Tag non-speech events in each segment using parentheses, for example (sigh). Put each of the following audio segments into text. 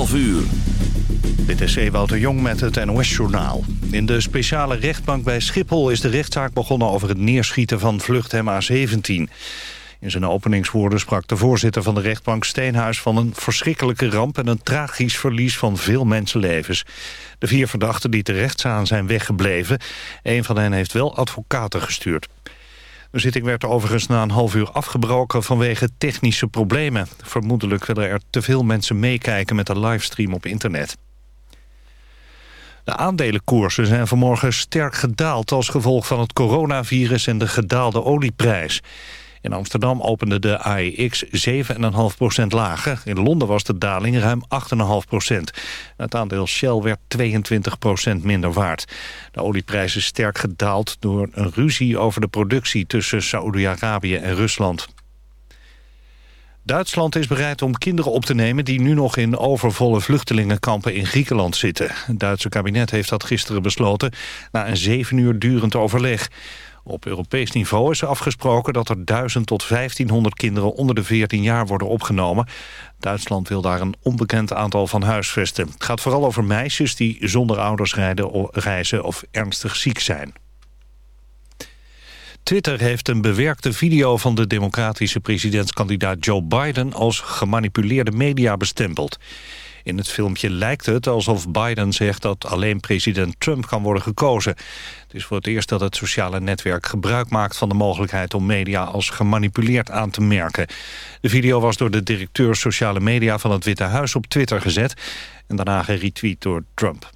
12 uur. Dit is Ewout de Jong met het NOS-journaal. In de speciale rechtbank bij Schiphol is de rechtszaak begonnen... over het neerschieten van vlucht MH17. In zijn openingswoorden sprak de voorzitter van de rechtbank Steenhuis... van een verschrikkelijke ramp en een tragisch verlies van veel mensenlevens. De vier verdachten die terecht zijn weggebleven. Een van hen heeft wel advocaten gestuurd. De zitting werd overigens na een half uur afgebroken vanwege technische problemen. Vermoedelijk willen er te veel mensen meekijken met de livestream op internet. De aandelenkoersen zijn vanmorgen sterk gedaald als gevolg van het coronavirus en de gedaalde olieprijs. In Amsterdam opende de AEX 7,5% lager. In Londen was de daling ruim 8,5% Het aandeel Shell werd 22% minder waard. De olieprijs is sterk gedaald door een ruzie over de productie... tussen Saoedi-Arabië en Rusland. Duitsland is bereid om kinderen op te nemen die nu nog in overvolle vluchtelingenkampen in Griekenland zitten. Het Duitse kabinet heeft dat gisteren besloten na een zeven uur durend overleg. Op Europees niveau is afgesproken dat er 1000 tot 1500 kinderen onder de 14 jaar worden opgenomen. Duitsland wil daar een onbekend aantal van huisvesten. Het gaat vooral over meisjes die zonder ouders reizen of ernstig ziek zijn. Twitter heeft een bewerkte video van de democratische presidentskandidaat Joe Biden als gemanipuleerde media bestempeld. In het filmpje lijkt het alsof Biden zegt dat alleen president Trump kan worden gekozen. Het is voor het eerst dat het sociale netwerk gebruik maakt van de mogelijkheid om media als gemanipuleerd aan te merken. De video was door de directeur sociale media van het Witte Huis op Twitter gezet en daarna geretweet door Trump.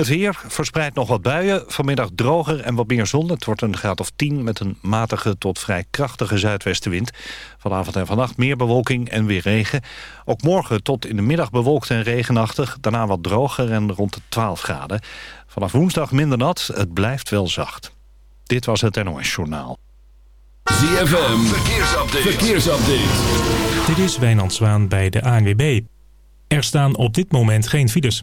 Het weer verspreidt nog wat buien. Vanmiddag droger en wat meer zon. Het wordt een graad of 10 met een matige tot vrij krachtige zuidwestenwind. Vanavond en vannacht meer bewolking en weer regen. Ook morgen tot in de middag bewolkt en regenachtig. Daarna wat droger en rond de 12 graden. Vanaf woensdag minder nat. Het blijft wel zacht. Dit was het NOS Journaal. ZFM. Verkeersupdate. Verkeersupdate. Dit is Wijnand Zwaan bij de ANWB. Er staan op dit moment geen files.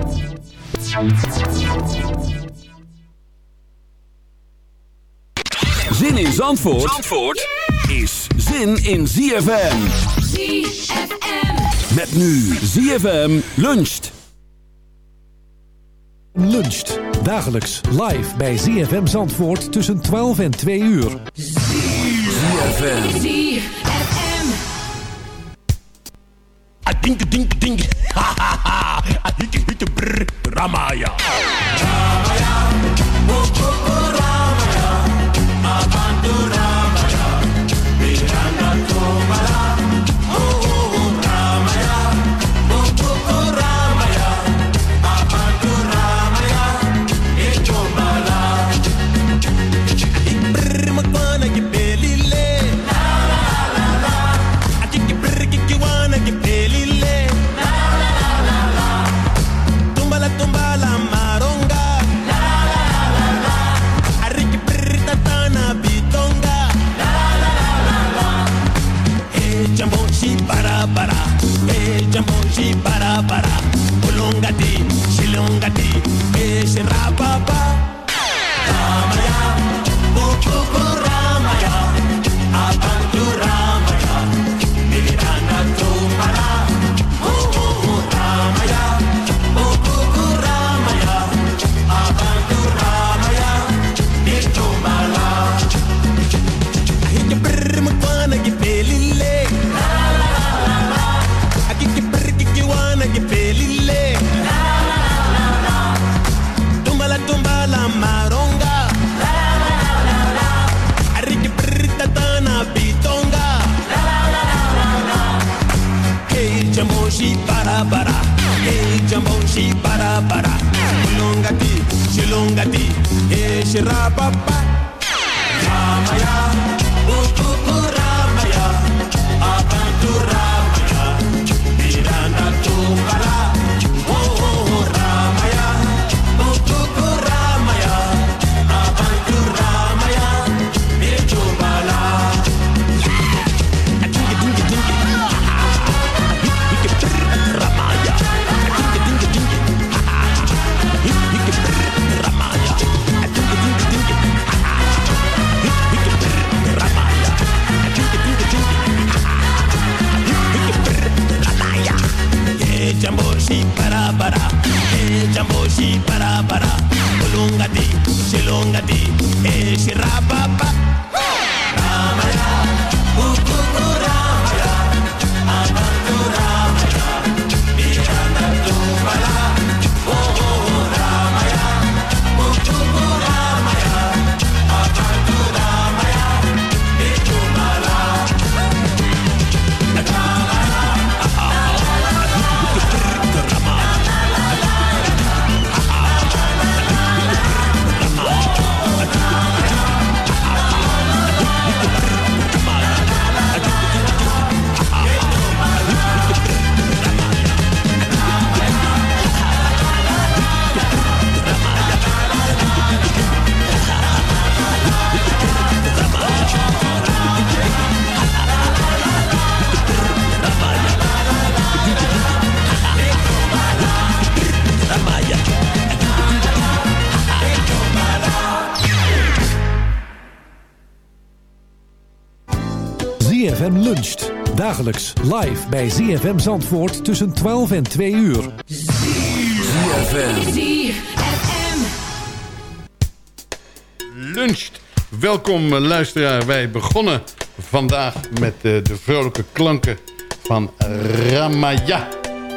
Zin in Zandvoort, Zandvoort is zin in ZFM. ZFM. Met nu ZFM luncht. Luncht. Dagelijks live bij ZFM Zandvoort tussen 12 en 2 uur. ZFM. ZFM. A dink dink dink. (laughs) Ha ha ha. A hik hik brr. Ramaya. Brr she hey ZFM luncht. Dagelijks live bij ZFM Zandvoort tussen 12 en 2 uur. luncht. Welkom eh, luisteraar. Wij begonnen vandaag met eh, de vrolijke klanken van Ramaya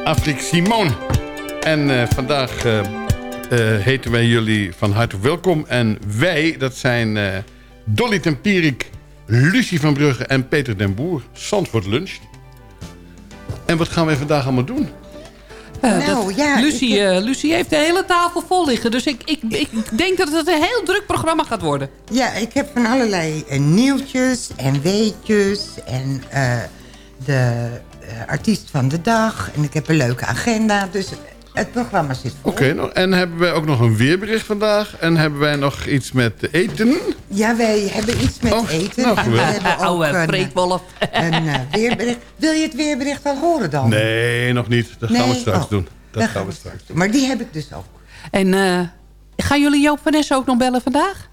Afrik Simon. En eh, vandaag eh, eh, heten wij jullie van harte welkom. En wij, dat zijn eh, Dolly Tempierik, Lucie van Brugge en Peter den Boer. Zandvoort Lunch. En wat gaan wij vandaag allemaal doen? Eh, Nou, dat- ja, Lucie, ik- eh, Lucie heeft de hele tafel vol liggen. Dus ik, ik, ik denk dat het een heel druk programma gaat worden. Ja, ik heb van allerlei eh, nieuwtjes en weetjes en eh, de eh, artiest van de dag. En ik heb een leuke agenda, dus het programma zit vol. Oké, nou, en hebben wij ook nog een weerbericht vandaag. En hebben wij nog iets met eten. Ja, wij hebben iets met Oh, eten. nou, en we hebben ook Oude een, preekwolf. een eh, weerbericht. Wil je het weerbericht al horen dan? Nee, nog niet. Dat gaan we straks Oh, doen. Dat gaan we straks doen. Maar die heb ik dus ook. En eh, gaan jullie Joop van Ness ook nog bellen vandaag?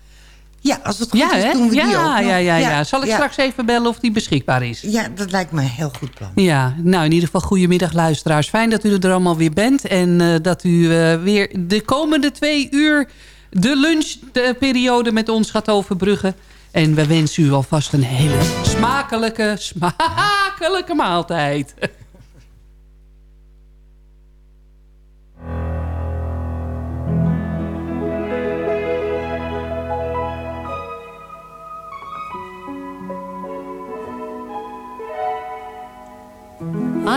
Ja, als het goed Ja, is hè? doen we ja, die ook nog. ja, ja, ja. Zal ik straks even bellen of die beschikbaar is? Ja, dat lijkt me een heel goed plan. Ja, nou in ieder geval goedemiddag luisteraars. Fijn dat u er allemaal weer bent. En eh, dat u eh, weer de komende twee uur de lunchperiode met ons gaat overbruggen. En we wensen u alvast een hele smakelijke, smakelijke maaltijd. (laughs)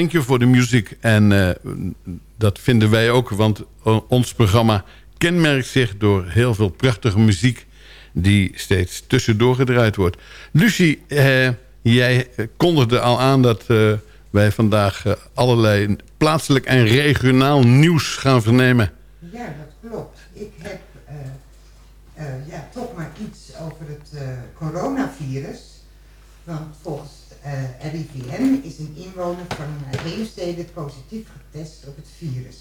Thank you for the music. En eh, dat vinden wij ook, want o- ons programma kenmerkt zich door heel veel prachtige muziek... die steeds tussendoor gedraaid wordt. Lucie, eh, jij kondigde al aan dat eh, wij vandaag eh, allerlei plaatselijk en regionaal nieuws gaan vernemen. Ja, dat klopt. Ik heb eh, eh, ja, toch maar iets over het eh, coronavirus. Want volgens eh RIVM is een inwoner van Heemstede positief getest op het virus.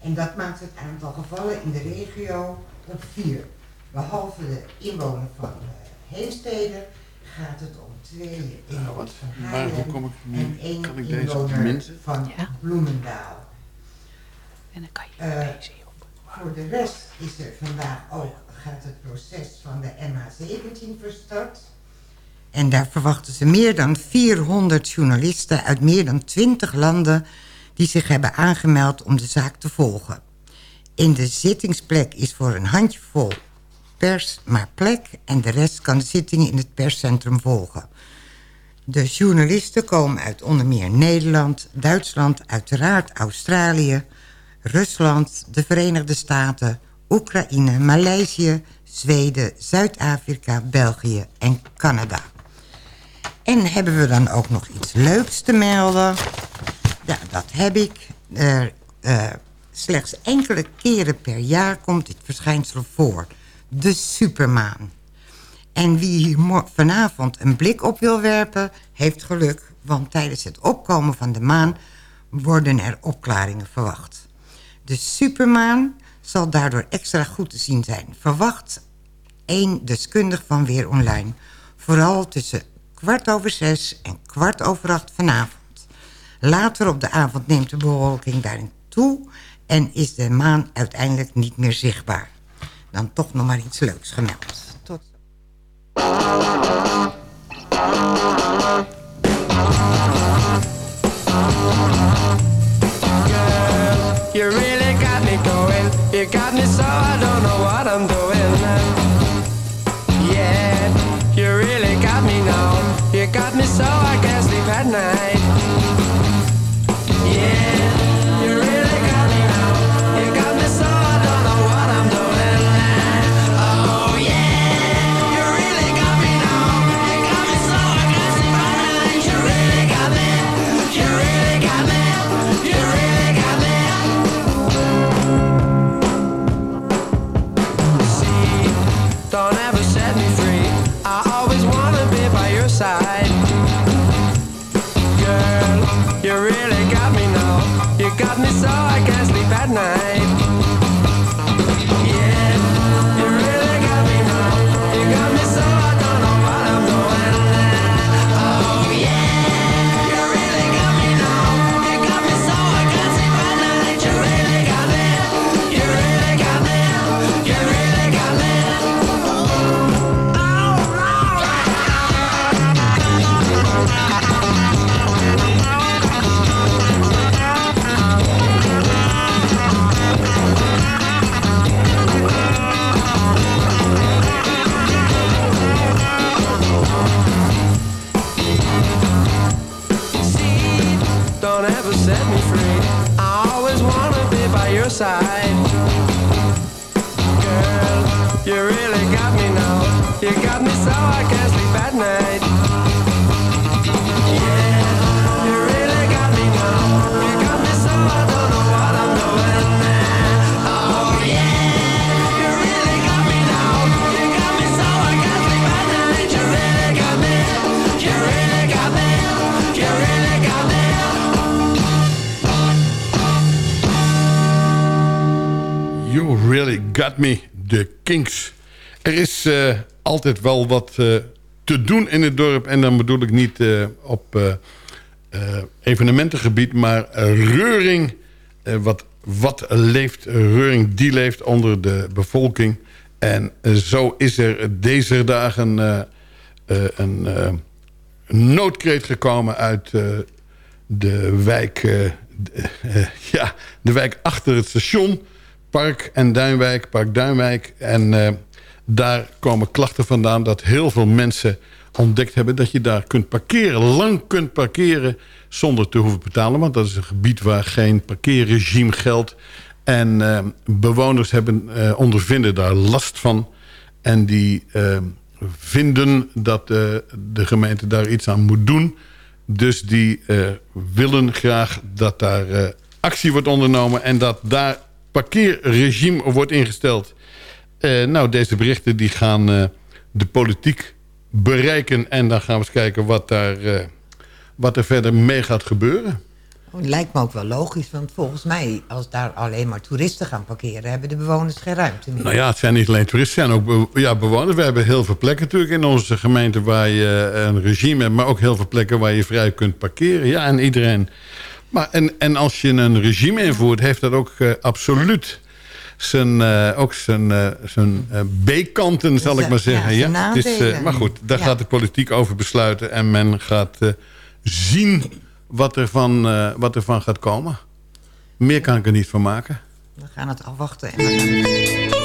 En dat maakt het aantal gevallen in de regio op vier. Behalve de inwoner van eh, Heemstede gaat het om twee inwoners van maar Haarlem hoe kom ik nu- en één kan ik deze inwoner van Bloemendaal. En dan kan je Eh, deze op. voor de rest is er vandaag ook, gaat het proces van de MH17 verstart. En daar verwachten ze meer dan 400 journalisten uit meer dan 20 landen... die zich hebben aangemeld om de zaak te volgen. In de zittingsplek is voor een handjevol pers maar plek... en de rest kan de zittingen in het perscentrum volgen. De journalisten komen uit onder meer Nederland, Duitsland... uiteraard Australië, Rusland, de Verenigde Staten... Oekraïne, Maleisië, Zweden, Zuid-Afrika, België en Canada. En hebben we dan ook nog iets leuks te melden? Ja, dat heb ik. Er, eh, slechts enkele keren per jaar komt dit verschijnsel voor. De supermaan. En wie hier vanavond een blik op wil werpen, heeft geluk. Want tijdens het opkomen van de maan worden er opklaringen verwacht. De supermaan zal daardoor extra goed te zien zijn. Verwacht één deskundig van Weer Online. Vooral tussen kwart over zes en kwart over acht vanavond. Later op de avond neemt de bewolking daarin toe... en is de maan uiteindelijk niet meer zichtbaar. Dan toch nog maar iets leuks gemeld. Tot You really got me going. You got me so I don't know what I'm doing. So I can't sleep at night. Side. Girl, you really got me now. You got me so I can't sleep at night. Really Got Me, de Kinks. Er is eh, altijd wel wat eh, te doen in het dorp. En dan bedoel ik niet eh, op evenementengebied... maar Reuring, wat, wat leeft, Reuring die leeft onder de bevolking. En zo is er deze dagen een noodkreet gekomen uit de wijk... (laughs) ja, de wijk achter het station... Park en Duinwijk, Park Duinwijk. En eh, daar komen klachten vandaan dat heel veel mensen ontdekt hebben... dat je daar kunt parkeren, lang kunt parkeren zonder te hoeven betalen. Want dat is een gebied waar geen parkeerregime geldt. En eh, bewoners hebben, eh, ondervinden daar last van. En die vinden dat de gemeente daar iets aan moet doen. Dus die willen graag dat daar actie wordt ondernomen... en dat daar parkeerregime wordt ingesteld. Eh, nou, deze berichten die gaan eh, de politiek bereiken... en dan gaan we eens kijken wat, daar, eh, wat er verder mee gaat gebeuren. Oh, het lijkt me ook wel logisch, want volgens mij... als daar alleen maar toeristen gaan parkeren... hebben de bewoners geen ruimte meer. Nou ja, het zijn niet alleen toeristen, het zijn ook be- ja, bewoners. We hebben heel veel plekken natuurlijk in onze gemeente... waar je een regime hebt, maar ook heel veel plekken... waar je vrij kunt parkeren. Ja, en iedereen... Maar en, en als je een regime invoert, heeft dat ook eh, absoluut zijn, eh, ook zijn, eh, zijn B-kanten, zal ik maar zeggen. ja, Het is, maar goed, daar Ja. gaat de politiek over besluiten... en men gaat zien wat er, van, wat er van gaat komen. Meer kan ik er niet van maken. We gaan het afwachten. En we gaan...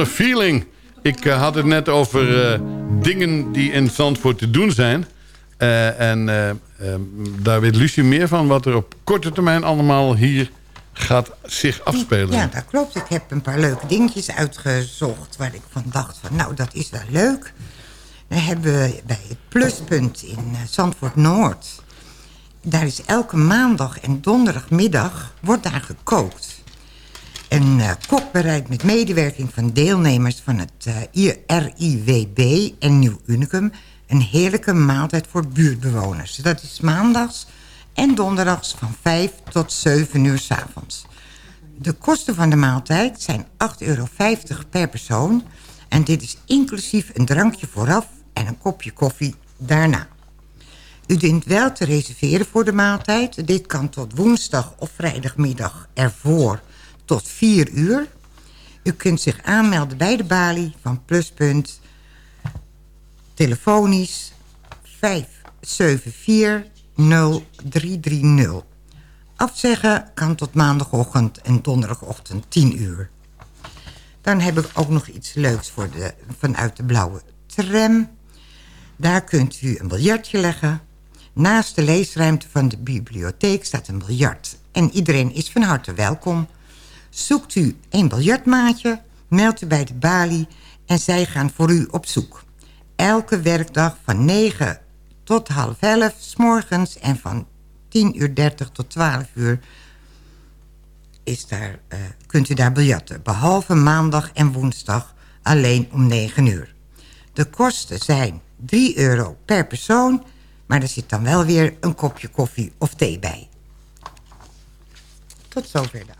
on a Feeling. Ik eh, had het net over eh, dingen die in Zandvoort te doen zijn. Eh, en eh, eh, daar weet Lucie meer van... wat er op korte termijn allemaal hier gaat zich afspelen. Ja, dat klopt. Ik heb een paar leuke dingetjes uitgezocht... waar ik van dacht van, nou, dat is wel leuk. Dan hebben we bij het Pluspunt in Zandvoort Noord... daar is elke maandag en donderdagmiddag wordt daar gekookt. Een eh, kok met medewerking van deelnemers van het eh, RIWB en Nieuw Unicum... een heerlijke maaltijd voor buurtbewoners. Dat is maandags en donderdags van 5 tot 7 uur 's avonds. De kosten van de maaltijd zijn 8,50 euro per persoon... en dit is inclusief een drankje vooraf en een kopje koffie daarna. U dient wel te reserveren voor de maaltijd. Dit kan tot woensdag of vrijdagmiddag ervoor tot 4 uur. U kunt zich aanmelden bij de balie van Pluspunt. Telefonisch 5740330. Afzeggen kan tot maandagochtend en donderdagochtend 10 uur. Dan heb ik ook nog iets leuks voor de, vanuit de blauwe tram. Daar kunt u een biljartje leggen. Naast de leesruimte van de bibliotheek staat een biljart. En iedereen is van harte welkom. Zoekt u een biljartmaatje, meldt u bij de balie... en zij gaan voor u op zoek. Elke werkdag van 9 tot half 11 s morgens... en van 10 uur 30 tot 12 uur is daar, eh, kunt u daar biljarten. Behalve maandag en woensdag alleen om 9 uur. De kosten zijn 3 euro per persoon... maar er zit dan wel weer een kopje koffie of thee bij. Tot zover de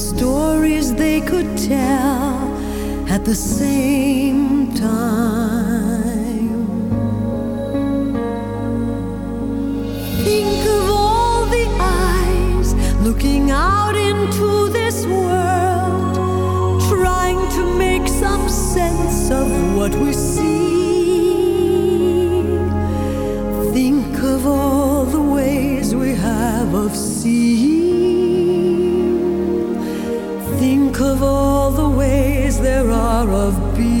stories they could tell at the same time. Think of all the eyes looking out into this world, trying to make some sense of what we see. Think of all the ways we have of seeing. Of all the ways there are of being.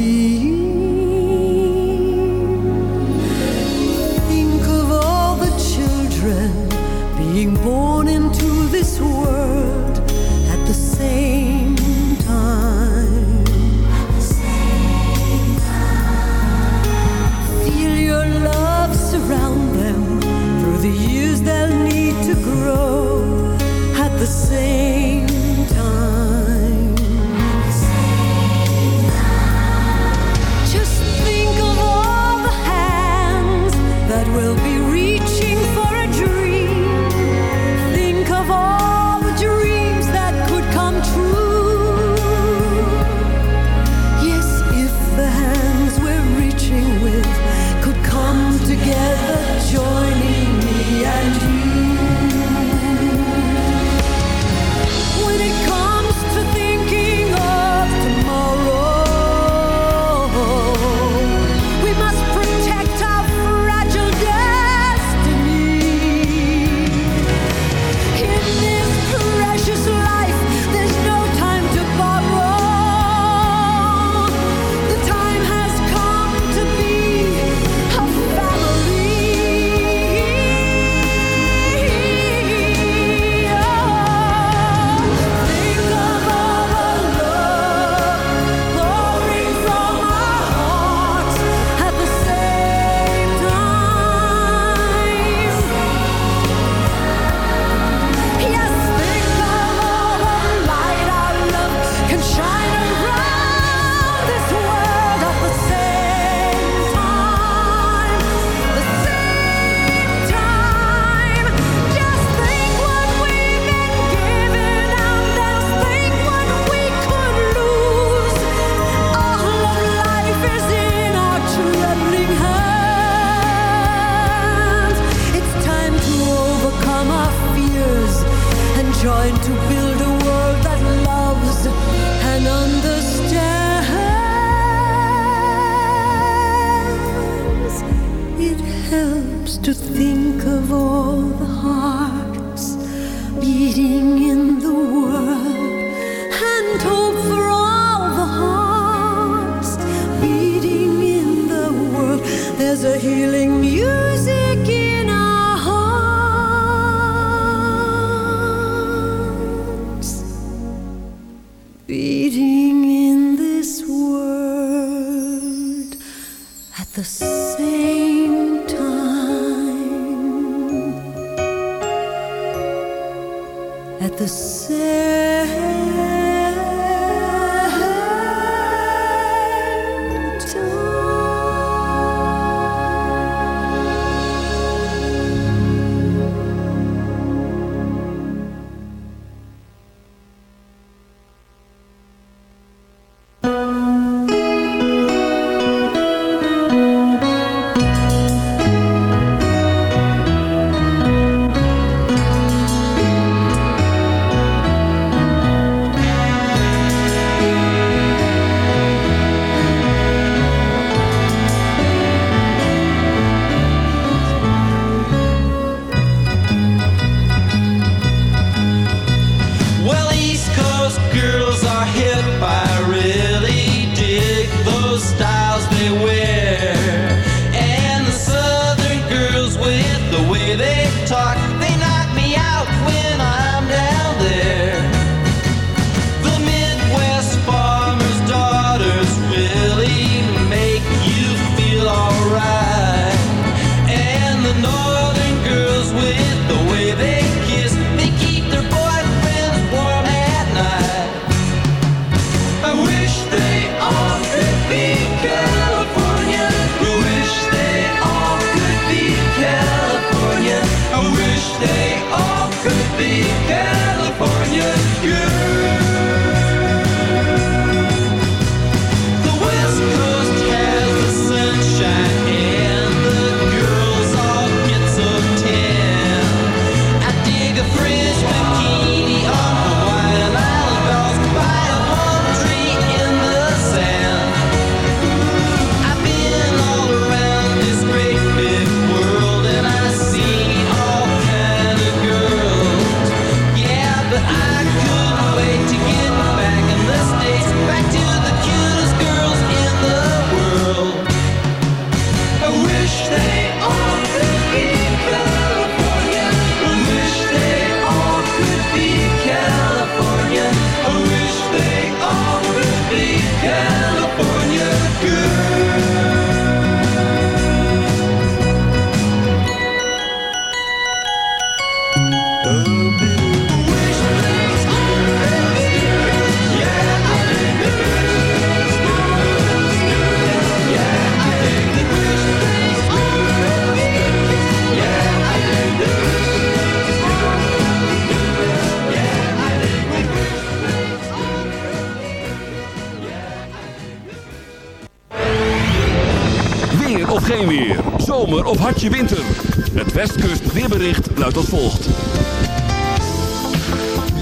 Winter. Het Westkust weerbericht luidt als volgt.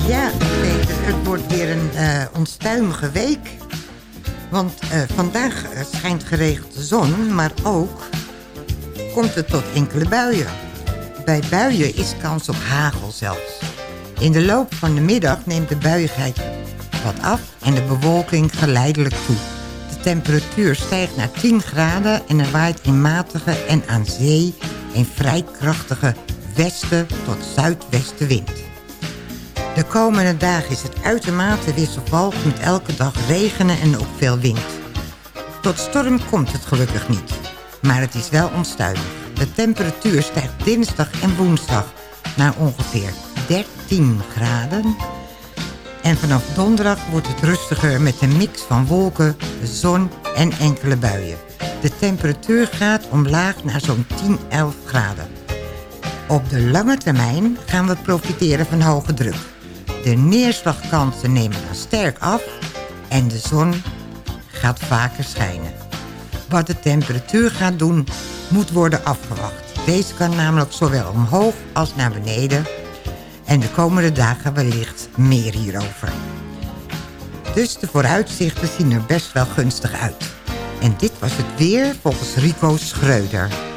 Ja, Peter, het wordt weer een eh, onstuimige week. Want eh, vandaag eh, schijnt geregeld de zon, maar ook komt het tot enkele buien. Bij buien is kans op hagel zelfs. In de loop van de middag neemt de buiigheid wat af en de bewolking geleidelijk toe. De temperatuur stijgt naar 10 graden en er waait een matige en aan zee een vrij krachtige westen tot zuidwestenwind. De komende dagen is het uitermate wisselvallig met elke dag regenen en ook veel wind. Tot storm komt het gelukkig niet, maar het is wel onstuimig. De temperatuur stijgt dinsdag en woensdag naar ongeveer 13 graden. En vanaf donderdag wordt het rustiger met een mix van wolken, zon en enkele buien. De temperatuur gaat omlaag naar zo'n 10, 11 graden. Op de lange termijn gaan we profiteren van hoge druk. De neerslagkansen nemen dan sterk af en de zon gaat vaker schijnen. Wat de temperatuur gaat doen, moet worden afgewacht. Deze kan namelijk zowel omhoog als naar beneden. En de komende dagen wellicht meer hierover. Dus de vooruitzichten zien er best wel gunstig uit. En dit was het weer volgens Rico Schreuder.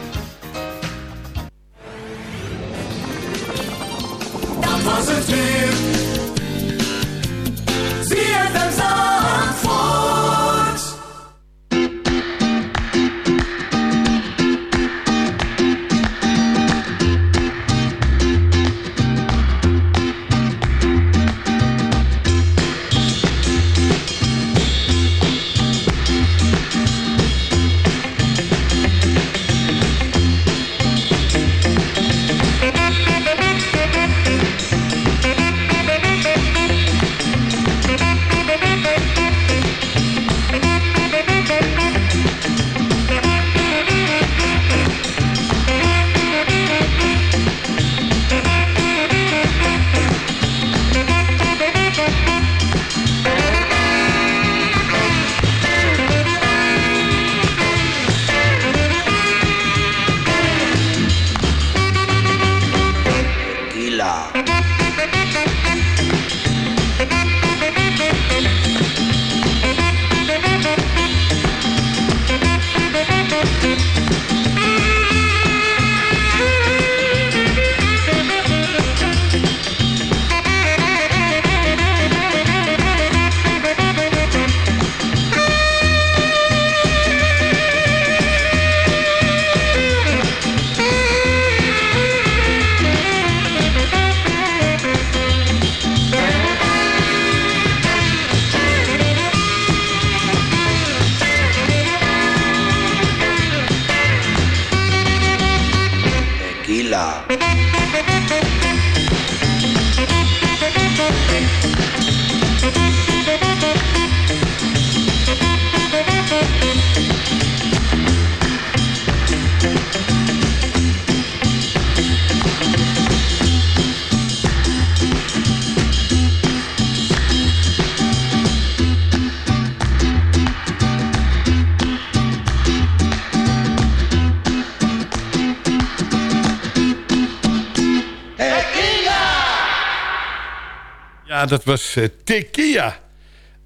Dat was eh, Tequila.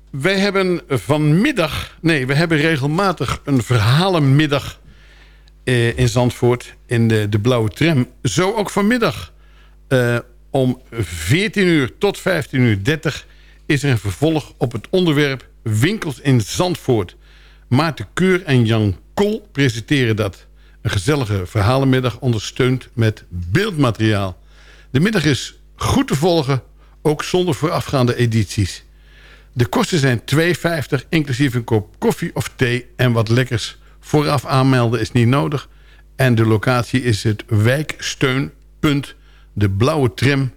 Wij hebben vanmiddag... Nee, we hebben regelmatig een verhalenmiddag eh, in Zandvoort... in de, de Blauwe Tram. Zo ook vanmiddag. Eh, om 14 uur tot 15 uur 30 is er een vervolg op het onderwerp Winkels in Zandvoort. Maarten Keur en Jan Kool presenteren dat. Een gezellige verhalenmiddag ondersteund met beeldmateriaal. De middag is goed te volgen, ook zonder voorafgaande edities. De kosten zijn 2,50 inclusief een kop koffie of thee en wat lekkers. Vooraf aanmelden is niet nodig. En de locatie is het wijksteunpunt De Blauwe Tram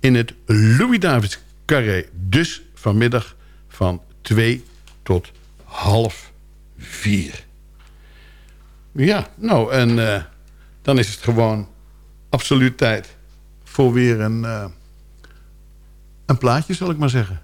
in het Louis Davids Carré. Dus vanmiddag van 2 tot half 4. Ja, nou en eh, dan is het gewoon absoluut tijd voor weer een, eh, een plaatje, zal ik maar zeggen.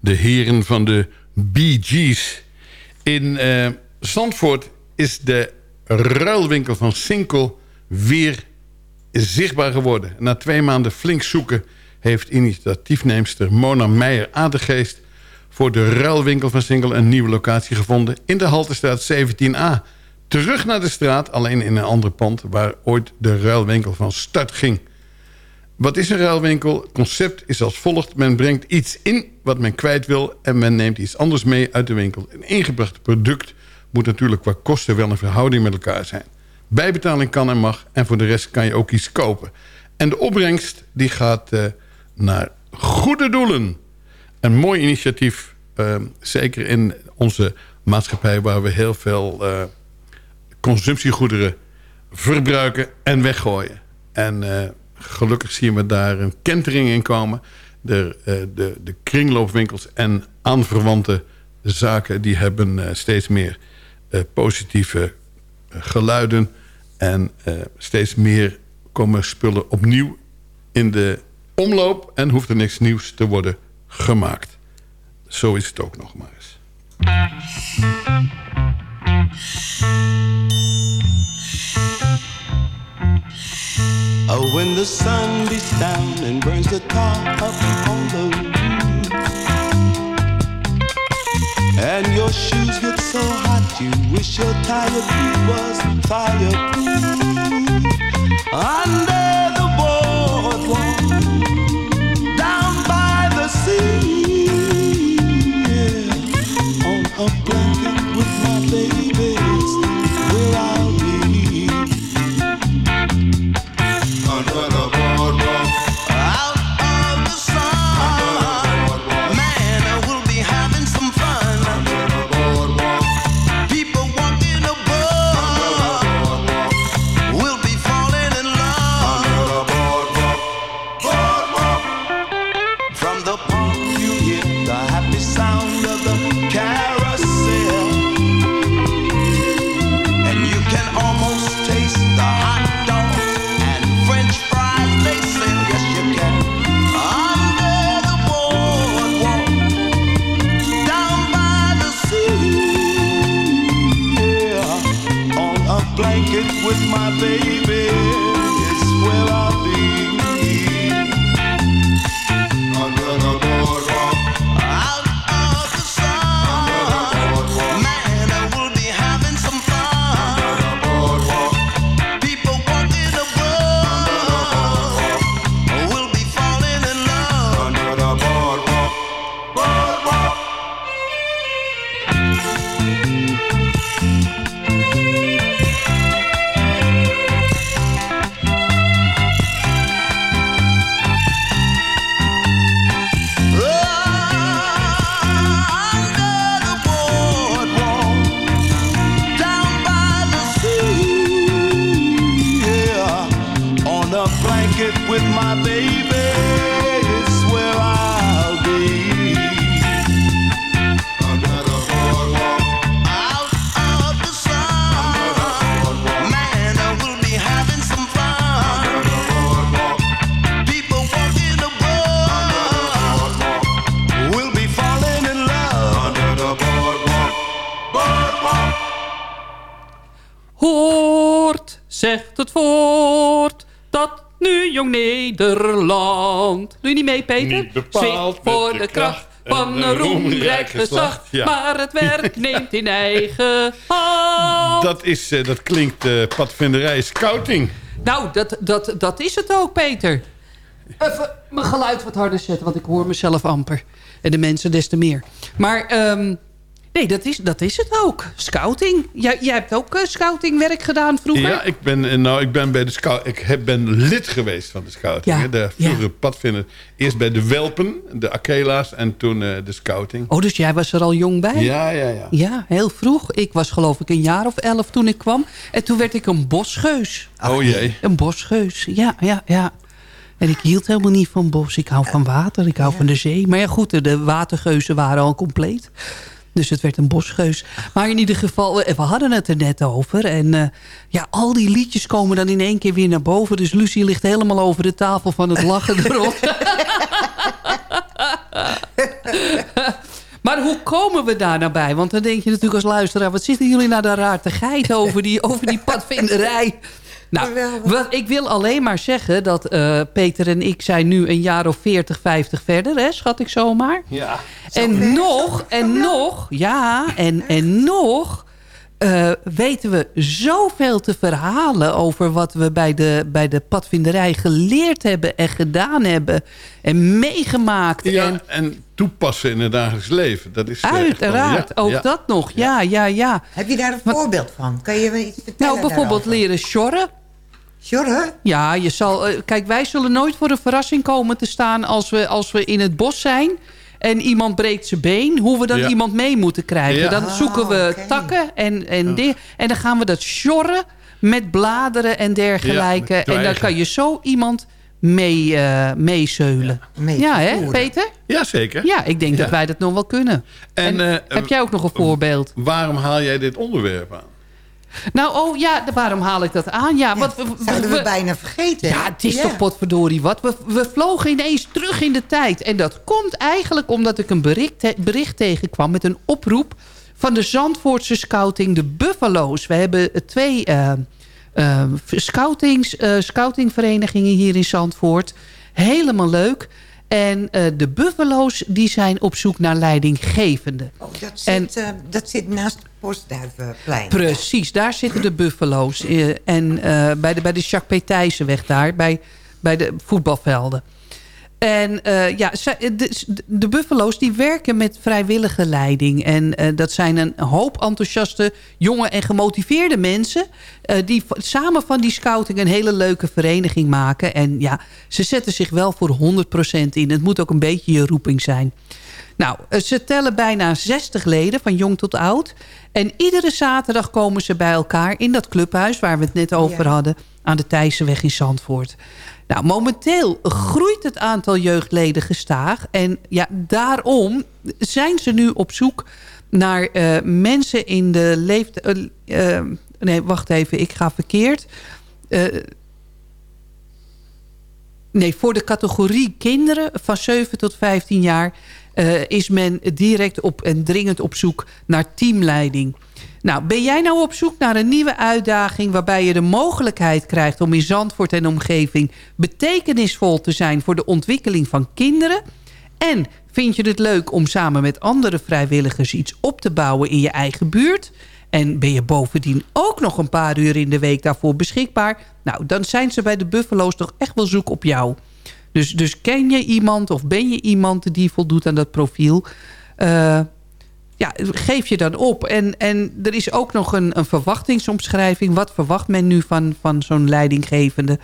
De heren van de Bee Gees. In eh, Zandvoort is de ruilwinkel van Sinkel weer zichtbaar geworden. Na twee maanden flink zoeken heeft initiatiefneemster Mona Meijer Adegeest... voor de ruilwinkel van Sinkel een nieuwe locatie gevonden... in de Haltestraat 17a. Terug naar de straat, alleen in een ander pand... waar ooit de ruilwinkel van start ging. Wat is een ruilwinkel? Concept is als volgt. Men brengt iets in wat men kwijt wil... en men neemt iets anders mee uit de winkel. Een ingebracht product moet natuurlijk qua kosten wel een verhouding met elkaar zijn. Bijbetaling kan en mag en voor de rest kan je ook iets kopen. En de opbrengst die gaat eh, naar goede doelen. Een mooi initiatief, eh, zeker in onze maatschappij... waar we heel veel eh, consumptiegoederen verbruiken en weggooien. En eh, gelukkig zien we daar een kentering in komen. De, eh, de, de kringloopwinkels en aanverwante zaken... die hebben eh, steeds meer eh, positieve geluiden... en steeds meer komen spullen opnieuw in de omloop... en hoeft er niks nieuws te worden gemaakt. Zo is het ook nog maar eens. Oh, when the sun beats down and burns the tar up on the roof, and your shoes get so hot you wish your tired feet was fireproof. Under the boardwalk, down by the sea, yeah, on a blanket with my babies, Doe je niet mee, Peter? Niet bepaald Zingt voor de de kracht van en een roemrijk geslacht. ja. Maar het werk (laughs) neemt in eigen hand. Dat, is, eh, dat klinkt eh padvinderij scouting. Nou, dat, dat, dat is het ook, Peter. Even mijn geluid wat harder zetten, want ik hoor mezelf amper. En de mensen des te meer. Maar ehm, nee, dat is, dat is het ook. Scouting. Jij, jij hebt ook eh, scoutingwerk gedaan vroeger. Ja, ik ben, eh, nou, ik ben bij de scout. Ik heb, ben lid geweest van de scouting. Ja, hè, De vroegere padvinder. Eerst bij de Welpen, de Akela's en toen eh, de scouting. Oh, dus jij was er al jong bij? Ja, ja, ja. Ja, heel vroeg. Ik was geloof ik een jaar of elf toen ik kwam. En toen werd ik een bosgeus. Oh jee. Een bosgeus, ja, ja, ja. En ik hield helemaal niet van bos. Ik hou van water, ik hou van de zee. Maar ja goed, de- de watergeuzen waren al compleet. Dus het werd een bosgeus. Maar in ieder geval, eh, we hadden het er net over. En eh, ja, al die liedjes komen dan in één keer weer naar boven. Dus Lucie ligt helemaal over de tafel van het lachen (laughs) erop. Maar hoe komen we daar nou bij? Want dan denk je natuurlijk als luisteraar... wat zitten jullie nou daar raar te geiten over die, over die padvinderij? Nou, wat, ik wil alleen maar zeggen dat eh, Peter en ik zijn nu een jaar of 40, 50 verder, hè, schat ik zomaar. Ja. En nog, en nog, ja, en, en nog eh, weten we zoveel te verhalen over wat we bij de, bij de padvinderij geleerd hebben en gedaan hebben. En meegemaakt. Ja, en, en toepassen in het dagelijks leven. Dat is eh, wel- Uiteraard, ja, ook ja. dat nog. Ja, ja, ja. Heb je daar een voorbeeld van? Kan je me iets vertellen Nou, bijvoorbeeld daarover? leren sjorren. Sjorren? Ja, je zal, eh, kijk, wij zullen nooit voor een verrassing komen te staan... als we, als we in het bos zijn en iemand breekt zijn been... hoe we dan Ja. iemand mee moeten krijgen. Ja. Dan Ah, zoeken we takken en, en, dingen. en dan gaan we dat sjorren met bladeren en dergelijke. Ja, en dan kan je zo iemand mee, eh meeseulen. Ja, hè, vervoeren. Peter? Ja, zeker. Ja, ik denk Ja. dat wij dat nog wel kunnen. En, En eh, heb jij ook nog een voorbeeld? Waarom haal jij dit onderwerp aan? Nou, oh ja, waarom haal ik dat aan? Ja, wat, we, zouden we bijna vergeten. Ja, het is Ja. toch potverdorie wat. We, we vlogen ineens terug in de tijd. En dat komt eigenlijk omdat ik een bericht, bericht tegenkwam... met een oproep van de Zandvoortse scouting, de Buffalo's. We hebben twee eh, scoutings, eh, scoutingverenigingen hier in Zandvoort. Helemaal leuk. En de Buffalo's die zijn op zoek naar leidinggevende. Oh, dat, zit, dat zit naast Postduivenplein. Precies, daar zitten de buffalo's. eh, en eh, bij de, bij de Jacques daar, bij, bij de voetbalvelden. En eh, ja, de, de buffalo's die werken met vrijwillige leiding. En dat zijn een hoop enthousiaste, jonge en gemotiveerde mensen... die samen van die scouting een hele leuke vereniging maken. En ja, ze zetten zich wel voor 100% in. Het moet ook een beetje je roeping zijn. Nou, eh, ze tellen bijna 60 leden, van jong tot oud. En iedere zaterdag komen ze bij elkaar in dat clubhuis... waar we het net over hadden, aan de Thijssenweg in Zandvoort. Nou, momenteel groeit het aantal jeugdleden gestaag. En ja, daarom zijn ze nu op zoek naar eh, mensen in de leeftijd... eh, nee, wacht even, ik ga verkeerd. Nee, voor de categorie kinderen van 7 tot 15 jaar... eh, is men direct op en dringend op zoek naar teamleiding. Nou, ben jij nou op zoek naar een nieuwe uitdaging... waarbij je de mogelijkheid krijgt om in Zandvoort en omgeving... betekenisvol te zijn voor de ontwikkeling van kinderen... en vind je het leuk om samen met andere vrijwilligers... iets op te bouwen in je eigen buurt... En ben je bovendien ook nog een paar uur in de week daarvoor beschikbaar... nou, dan zijn ze bij de Buffalo's toch echt wel zoek op jou. Dus, dus ken je iemand of ben je iemand die voldoet aan dat profiel... Eh, ja, geef je dan op. En, en er is ook nog een, een verwachtingsomschrijving. Wat verwacht men nu van, van zo'n leidinggevende?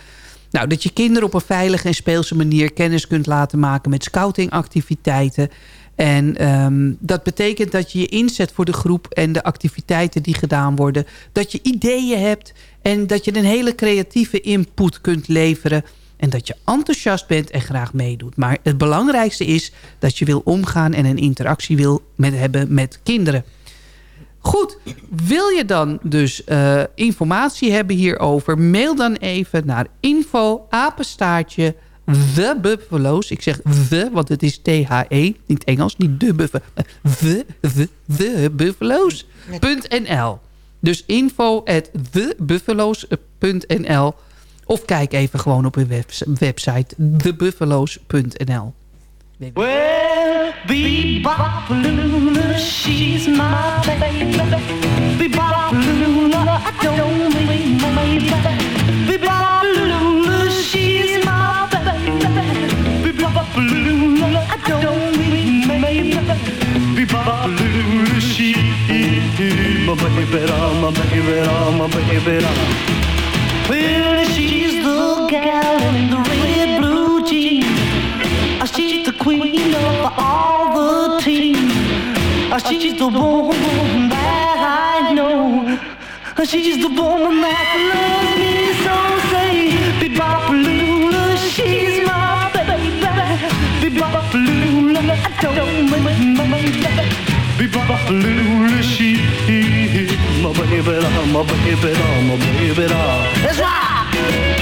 Nou, dat je kinderen op een veilige en speelse manier kennis kunt laten maken met scoutingactiviteiten. En ehm, dat betekent dat je je inzet voor de groep en de activiteiten die gedaan worden. Dat je ideeën hebt en dat je een hele creatieve input kunt leveren. En dat je enthousiast bent en graag meedoet. Maar het belangrijkste is dat je wil omgaan en een interactie wil met, hebben met kinderen. Goed, wil je dan dus eh, informatie hebben hierover... mail dan even naar info apenstaartje The Buffalo's. Ik zeg the, want het is T-H-E, niet Engels, niet de buffalo. The, the, the Buffalo's.nl. Dus info at thebuffalo's.nl. Of kijk even gewoon op hun webs- website baby. Well, she's the gal in the red blue jeans. Uh, She's the queen of all the team. Uh, She's the woman that I know. Uh, She's the woman that loves me so. Say, Bebopalula, she's my baby. Bebopalula, I don't mind my baby. Bebopalula, she's my baby, my baby, my baby. That's right.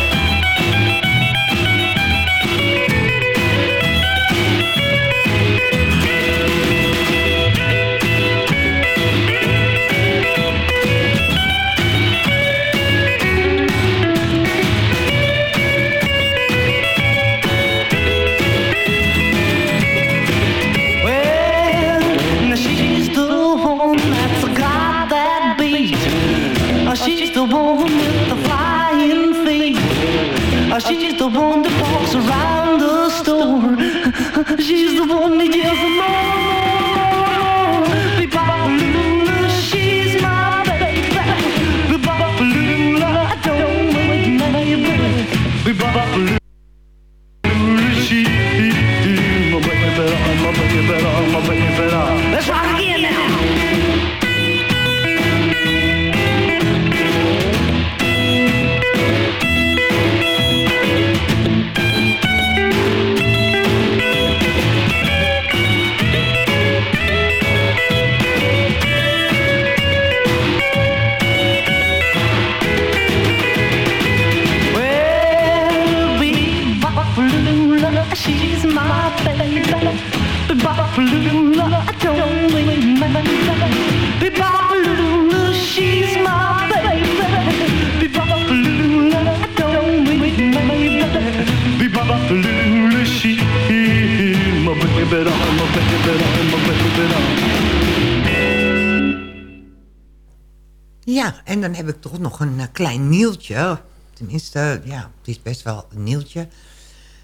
klein nieltje, tenminste, ja, het is best wel een nieltje...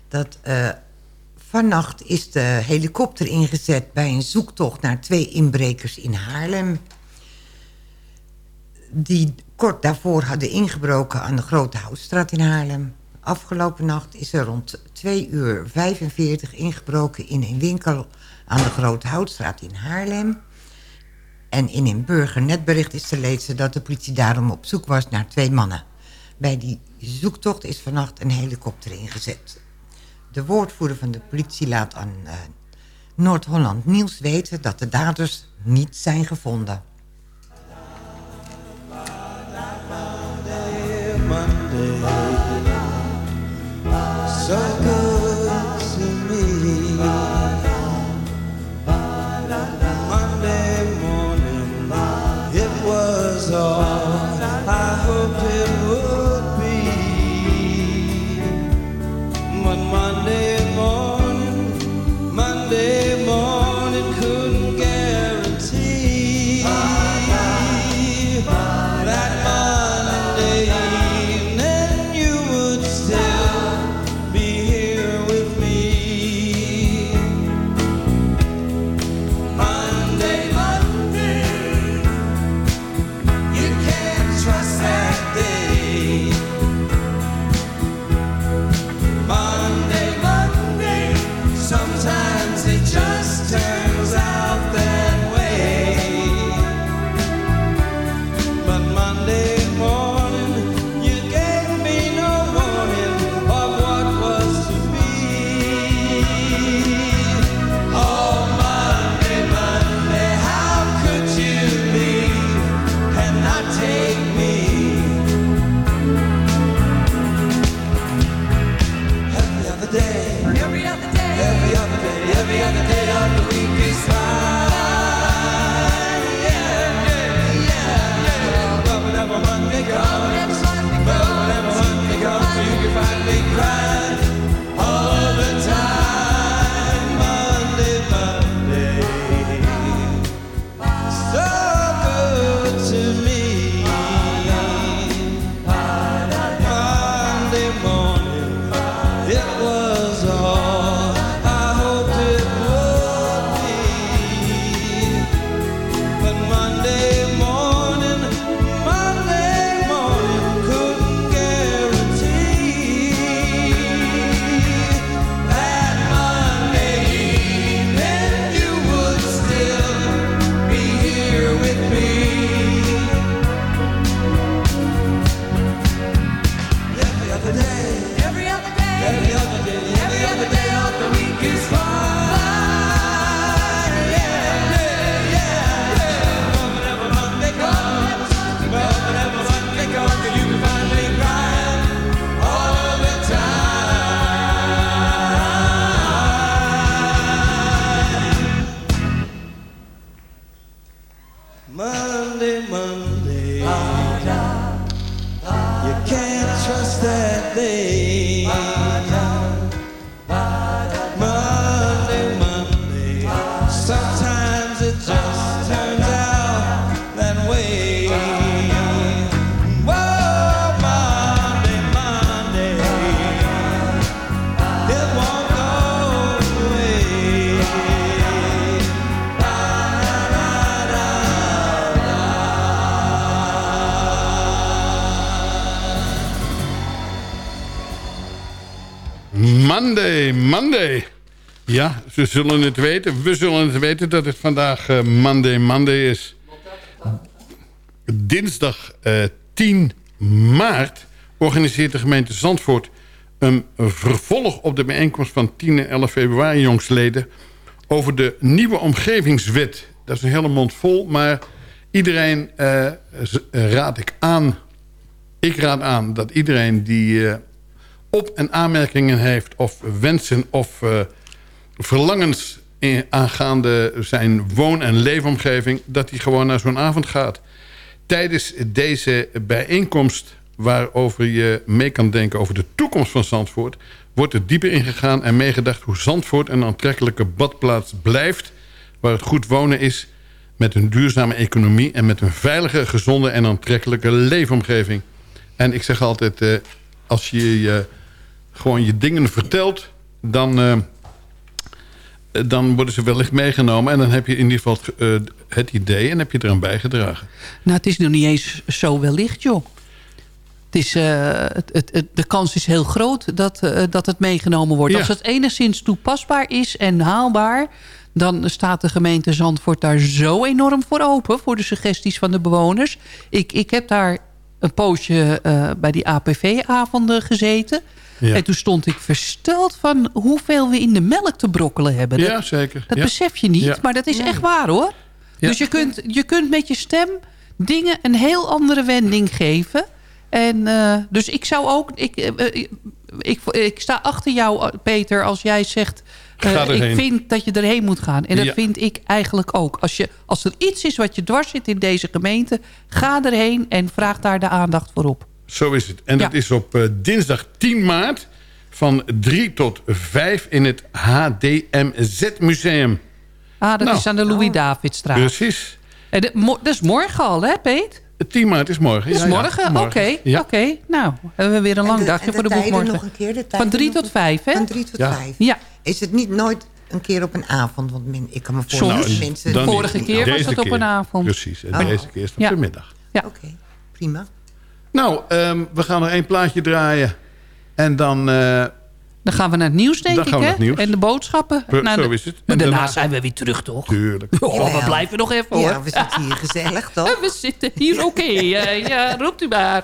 dat uh, vannacht is de helikopter ingezet bij een zoektocht naar twee inbrekers in Haarlem... die kort daarvoor hadden ingebroken aan de Grote Houtstraat in Haarlem. Afgelopen nacht is er rond 2 uur 45 ingebroken in een winkel aan de Grote Houtstraat in Haarlem... En in een burgernetbericht is te lezen dat de politie daarom op zoek was naar twee mannen. Bij die zoektocht is vannacht een helikopter ingezet. De woordvoerder van de politie laat aan eh, Noord-Holland Nieuws weten dat de daders niet zijn gevonden. Ze zullen het weten. We zullen het weten dat het vandaag eh, Monday, Monday is. Dinsdag eh, 10 maart organiseert de gemeente Zandvoort... een vervolg op de bijeenkomst van 10 en 11 februari jongsleden... over de nieuwe omgevingswet. Dat is een hele mond vol, maar iedereen eh, raad ik aan... ik raad aan dat iedereen die eh, op- en aanmerkingen heeft... of wensen of eh, verlangens aangaande zijn woon- en leefomgeving... dat hij gewoon naar zo'n avond gaat. Tijdens deze bijeenkomst waarover je mee kan denken... over de toekomst van Zandvoort... wordt er dieper ingegaan en meegedacht... hoe Zandvoort een aantrekkelijke badplaats blijft... waar het goed wonen is met een duurzame economie... en met een veilige, gezonde en aantrekkelijke leefomgeving. En ik zeg altijd, eh, als je je gewoon je dingen vertelt... dan, eh, dan worden ze wellicht meegenomen... en dan heb je in ieder geval het, eh, het idee en heb je eraan bijgedragen. Nou, het is nog niet eens zo wellicht, joh. Het is, eh, het, het, het- de kans is heel groot dat, eh, dat het meegenomen wordt. Ja. Als het enigszins toepasbaar is en haalbaar... dan staat de gemeente Zandvoort daar zo enorm voor open... voor de suggesties van de bewoners. Ik, ik heb daar een poosje eh, bij die APV-avonden gezeten... Ja. En toen stond ik versteld van hoeveel we in de melk te brokkelen hebben. Dat, Ja, zeker. Dat Ja. besef je niet, Ja. maar dat is echt waar hoor. Ja. Dus je kunt, je kunt met je stem dingen een heel andere wending geven. En eh, dus ik zou ook... Ik, eh, eh, ik, ik, sta achter jou, Peter, als jij zegt... ik vind dat je erheen moet gaan. En dat Ja. vind ik eigenlijk ook. Als, je, als er iets is wat je dwars zit in deze gemeente... ga erheen en vraag daar de aandacht voor op. Zo is het. En dat is op eh, dinsdag 10 maart van 3 tot 5 in het HDMZ-museum. Ah, dat Nou. is aan de Louis-Davidstraat. Precies. En de- mo- dat is morgen al, hè, Peet? 10 maart is morgen. Is Ja, ja, morgen? Oké, Ja. oké. Nou, hebben we weer een lang de- dagje de voor de boekmorgen. nog een keer, de Van drie tot een- vijf, hè? Van drie tot Ja. vijf. Ja. Is het niet nooit een keer op een avond? Want men, ik kan me Soms. voorstellen dat mensen... Vorige keer was Deze het op keer. een avond. Precies. En Oh. deze keer is het op Ja. de middag. Ja. Oké, prima. Nou, ehm, we gaan nog één plaatje draaien. En dan... eh, Dan gaan we naar het nieuws, denk Dan ik, gaan we hè? naar het nieuws. En de boodschappen. Zo Nou, de- is het. Maar En daarna daarna- zijn we weer terug, toch? tuurlijk. Oh, we blijven nog even, hoor. Ja, we zitten hier gezellig, (laughs) toch? We zitten hier, oké. (laughs) ja, roept u maar.